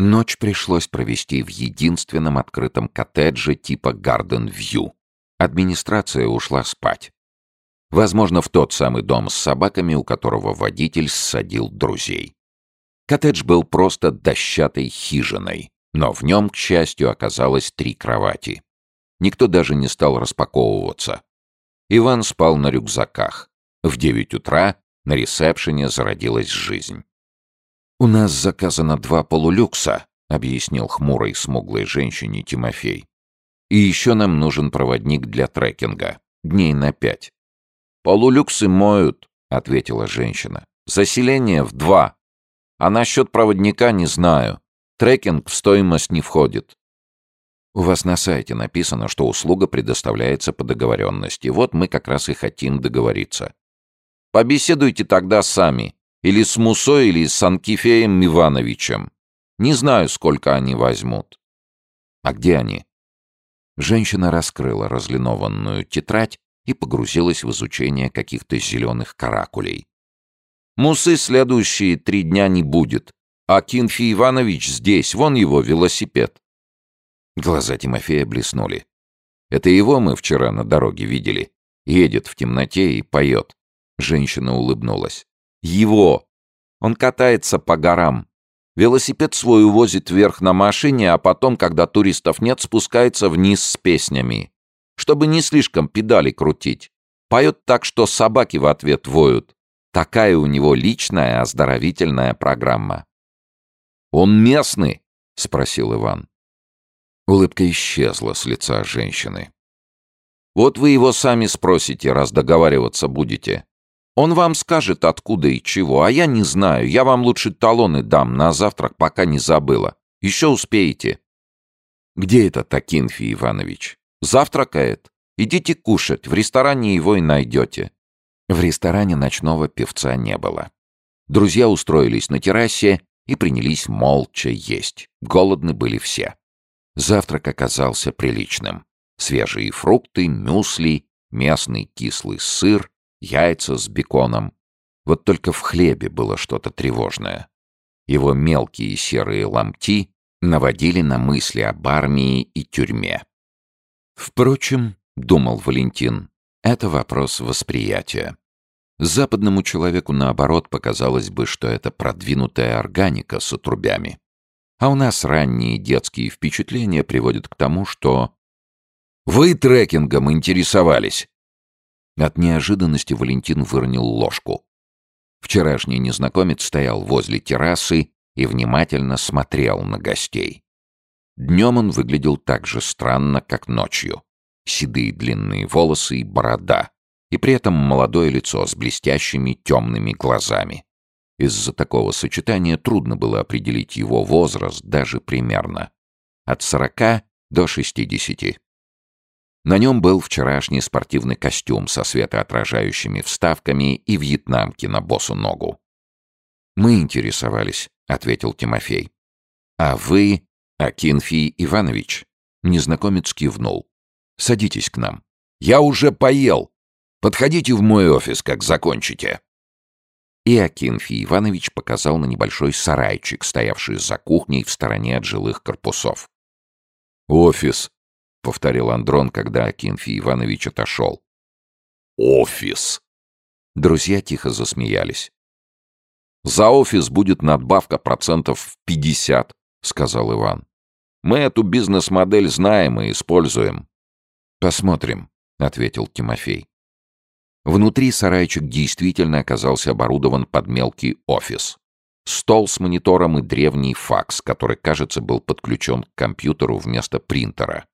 Ночь пришлось провести в единственном открытом коттедже типа Garden View. Администрация ушла спать. Возможно, в тот самый дом с собаками, у которого водитель ссадил друзей. Коттедж был просто дощатой хижиной, но в нем, к счастью, оказалось три кровати. Никто даже не стал распаковываться. Иван спал на рюкзаках. В девять утра на ресепшене зародилась жизнь. «У нас заказано два полулюкса», — объяснил хмурой смуглой женщине Тимофей. «И еще нам нужен проводник для трекинга. Дней на пять». «Полулюксы моют», — ответила женщина. «Заселение в два. А насчет проводника не знаю. Трекинг в стоимость не входит. У вас на сайте написано, что услуга предоставляется по договоренности. Вот мы как раз и хотим договориться. Побеседуйте тогда сами. Или с Мусой, или с Анкифеем Ивановичем. Не знаю, сколько они возьмут. А где они? Женщина раскрыла разлинованную тетрадь и погрузилась в изучение каких-то зеленых каракулей. Мусы следующие три дня не будет, а Кинфи Иванович здесь, вон его велосипед. Глаза Тимофея блеснули. Это его мы вчера на дороге видели. Едет в темноте и поет. Женщина улыбнулась. Его! Он катается по горам. Велосипед свой увозит вверх на машине, а потом, когда туристов нет, спускается вниз с песнями. Чтобы не слишком педали крутить. Поет так, что собаки в ответ воют. Такая у него личная оздоровительная программа. «Он местный?» — спросил Иван. Улыбка исчезла с лица женщины. «Вот вы его сами спросите, раз договариваться будете. Он вам скажет, откуда и чего, а я не знаю. Я вам лучше талоны дам на завтрак, пока не забыла. Еще успеете». «Где это Такинфий Иванович?» «Завтракает. Идите кушать, в ресторане его и найдете». В ресторане ночного певца не было. Друзья устроились на террасе и принялись молча есть. Голодны были все. Завтрак оказался приличным. Свежие фрукты, мюсли, местный кислый сыр, яйца с беконом. Вот только в хлебе было что-то тревожное. Его мелкие серые ломти наводили на мысли об армии и тюрьме. Впрочем, думал Валентин, это вопрос восприятия. Западному человеку, наоборот, показалось бы, что это продвинутая органика с отрубями. А у нас ранние детские впечатления приводят к тому, что... «Вы трекингом интересовались!» От неожиданности Валентин выронил ложку. Вчерашний незнакомец стоял возле террасы и внимательно смотрел на гостей. Днем он выглядел так же странно, как ночью. Седые длинные волосы и борода, и при этом молодое лицо с блестящими темными глазами. Из-за такого сочетания трудно было определить его возраст даже примерно. От сорока до шестидесяти. На нем был вчерашний спортивный костюм со светоотражающими вставками и вьетнамки на босу ногу. «Мы интересовались», — ответил Тимофей. «А вы, Акинфий Иванович?» Незнакомец кивнул. «Садитесь к нам». «Я уже поел. Подходите в мой офис, как закончите». И Акинфий Иванович показал на небольшой сарайчик, стоявший за кухней в стороне от жилых корпусов. «Офис», — повторил Андрон, когда Акинфий Иванович отошел. «Офис!» Друзья тихо засмеялись. «За офис будет надбавка процентов в пятьдесят», — сказал Иван. «Мы эту бизнес-модель знаем и используем». «Посмотрим», — ответил Тимофей. Внутри сарайчик действительно оказался оборудован под мелкий офис. Стол с монитором и древний факс, который, кажется, был подключен к компьютеру вместо принтера.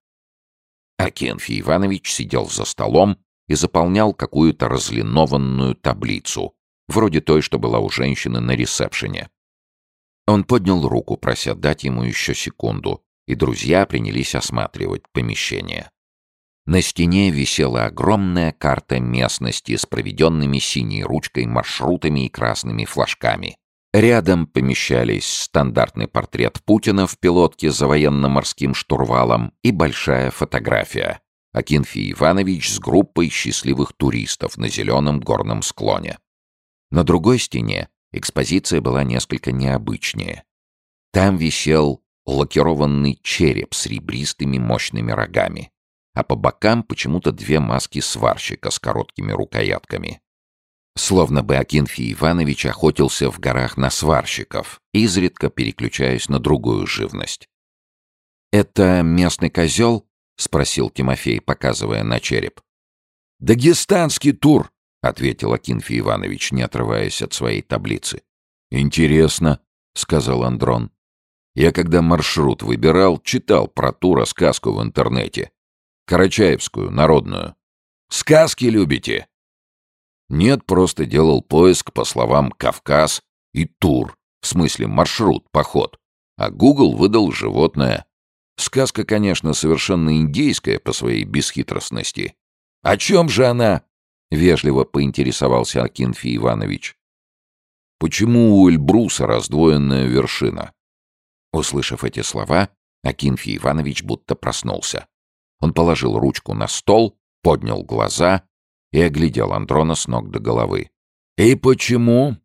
Акенфий Иванович сидел за столом и заполнял какую-то разлинованную таблицу, вроде той, что была у женщины на ресепшене. Он поднял руку, прося дать ему еще секунду, и друзья принялись осматривать помещение. На стене висела огромная карта местности с проведенными синей ручкой маршрутами и красными флажками. Рядом помещались стандартный портрет Путина в пилотке за военно-морским штурвалом и большая фотография. Акинфий Иванович с группой счастливых туристов на зеленом горном склоне. На другой стене экспозиция была несколько необычнее. Там висел лакированный череп с ребристыми мощными рогами, а по бокам почему-то две маски сварщика с короткими рукоятками. Словно бы Акинфий Иванович охотился в горах на сварщиков, изредка переключаясь на другую живность. «Это местный козел?» — спросил Тимофей, показывая на череп. «Дагестанский тур», — ответил Акинфий Иванович, не отрываясь от своей таблицы. «Интересно», — сказал Андрон. «Я когда маршрут выбирал, читал про тура сказку в интернете. Карачаевскую, народную. Сказки любите?» Нет, просто делал поиск по словам «Кавказ» и «Тур», в смысле маршрут, поход. А Google выдал животное. Сказка, конечно, совершенно индейская по своей бесхитростности. «О чем же она?» — вежливо поинтересовался Акинфий Иванович. «Почему у Эльбруса раздвоенная вершина?» Услышав эти слова, Акинфий Иванович будто проснулся. Он положил ручку на стол, поднял глаза и оглядел Андрона с ног до головы. «И почему?»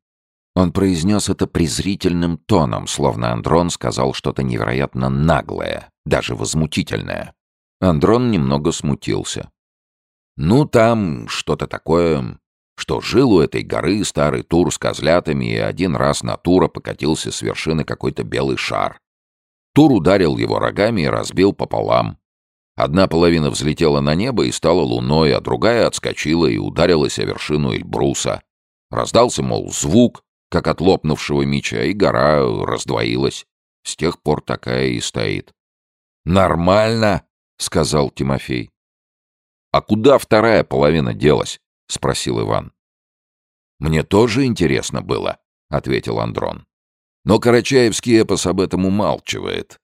Он произнес это презрительным тоном, словно Андрон сказал что-то невероятно наглое, даже возмутительное. Андрон немного смутился. «Ну, там что-то такое, что жил у этой горы старый тур с козлятами, и один раз на тура покатился с вершины какой-то белый шар. Тур ударил его рогами и разбил пополам. Одна половина взлетела на небо и стала луной, а другая отскочила и ударилась о вершину Эльбруса. Раздался, мол, звук, как от лопнувшего меча, и гора раздвоилась. С тех пор такая и стоит. «Нормально», — сказал Тимофей. «А куда вторая половина делась?» — спросил Иван. «Мне тоже интересно было», — ответил Андрон. «Но Карачаевский эпос об этом умалчивает.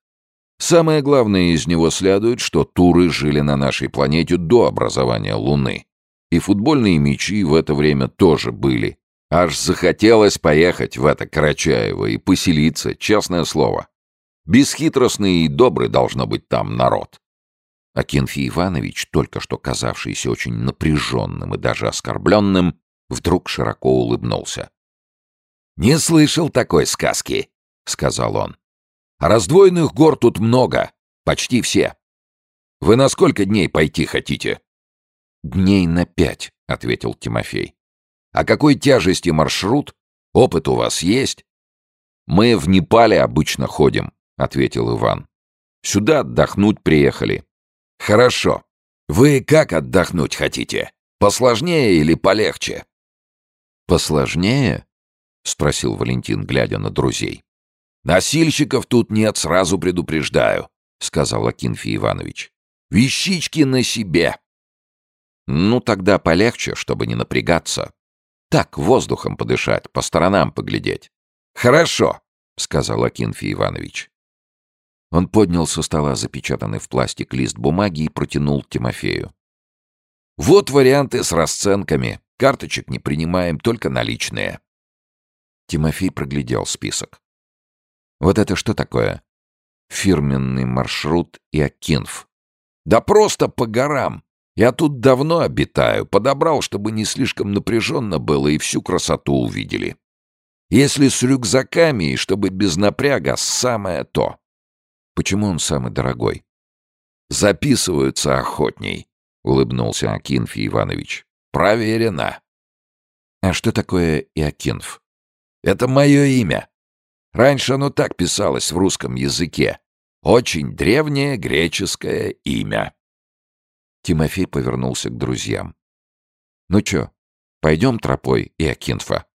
Самое главное из него следует, что туры жили на нашей планете до образования Луны. И футбольные мячи в это время тоже были. Аж захотелось поехать в это Карачаево и поселиться, честное слово. Бесхитростный и добрый должно быть там народ. Акинфий Иванович, только что казавшийся очень напряженным и даже оскорбленным, вдруг широко улыбнулся. «Не слышал такой сказки», — сказал он. Раздвоенных гор тут много, почти все. Вы на сколько дней пойти хотите? Дней на пять, ответил Тимофей. А какой тяжести маршрут? Опыт у вас есть? Мы в Непале обычно ходим, ответил Иван. Сюда отдохнуть приехали. Хорошо. Вы как отдохнуть хотите? Посложнее или полегче? Посложнее? спросил Валентин, глядя на друзей. «Носильщиков тут нет, сразу предупреждаю», — сказал Акинфий Иванович. «Вещички на себе». «Ну, тогда полегче, чтобы не напрягаться. Так, воздухом подышать, по сторонам поглядеть». «Хорошо», — сказал Акинфий Иванович. Он поднял со стола запечатанный в пластик лист бумаги и протянул Тимофею. «Вот варианты с расценками. Карточек не принимаем, только наличные». Тимофей проглядел список. Вот это что такое? Фирменный маршрут и Акинф. Да просто по горам. Я тут давно обитаю. Подобрал, чтобы не слишком напряженно было и всю красоту увидели. Если с рюкзаками и чтобы без напряга, самое то. Почему он самый дорогой? Записываются охотней, улыбнулся Акинфий Иванович. Проверено. А что такое Иокинф? Это мое имя. Раньше оно так писалось в русском языке. Очень древнее греческое имя. Тимофей повернулся к друзьям. «Ну чё, пойдем тропой, Иокинфа?»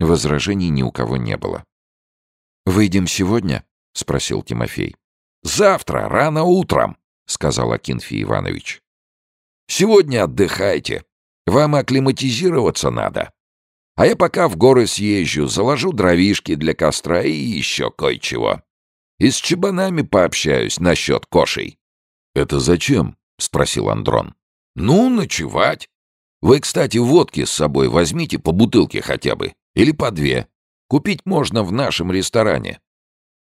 Возражений ни у кого не было. «Выйдем сегодня?» — спросил Тимофей. «Завтра, рано утром», — сказал Акинфий Иванович. «Сегодня отдыхайте. Вам акклиматизироваться надо. А я пока в горы съезжу, заложу дровишки для костра и еще кое-чего. И с чебанами пообщаюсь насчет кошей». «Это зачем?» — спросил Андрон. «Ну, ночевать. Вы, кстати, водки с собой возьмите по бутылке хотя бы. Или по две. Купить можно в нашем ресторане».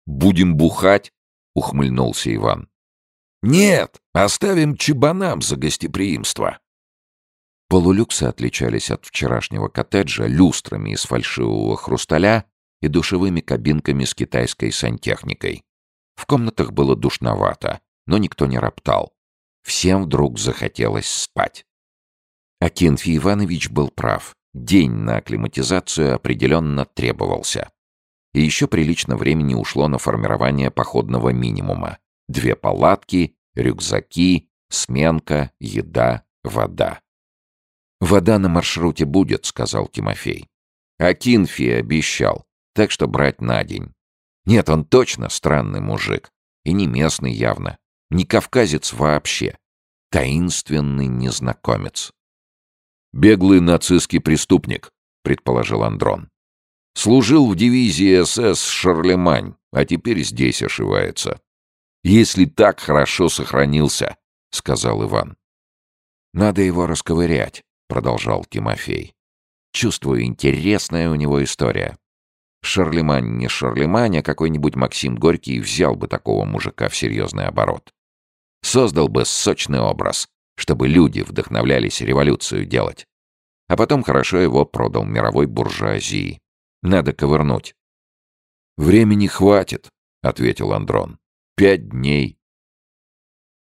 «Будем бухать?» — ухмыльнулся Иван. «Нет, оставим чебанам за гостеприимство». Полулюксы отличались от вчерашнего коттеджа люстрами из фальшивого хрусталя и душевыми кабинками с китайской сантехникой. В комнатах было душновато, но никто не роптал. Всем вдруг захотелось спать. Акинфий Иванович был прав. День на акклиматизацию определенно требовался. И еще прилично времени ушло на формирование походного минимума. Две палатки, рюкзаки, сменка, еда, вода. «Вода на маршруте будет», — сказал Тимофей. Акинфий обещал, так что брать на день. Нет, он точно странный мужик. И не местный явно. Не кавказец вообще. Таинственный незнакомец. «Беглый нацистский преступник», — предположил Андрон. «Служил в дивизии СС Шарлемань, а теперь здесь ошивается. Если так хорошо сохранился», — сказал Иван. «Надо его расковырять», — продолжал Тимофей. «Чувствую, интересная у него история. Шарлемань не Шарлемань, а какой-нибудь Максим Горький взял бы такого мужика в серьезный оборот. Создал бы сочный образ, чтобы люди вдохновлялись революцию делать. А потом хорошо его продал мировой буржуазии. Надо ковырнуть. «Времени хватит», — ответил Андрон. «Пять дней.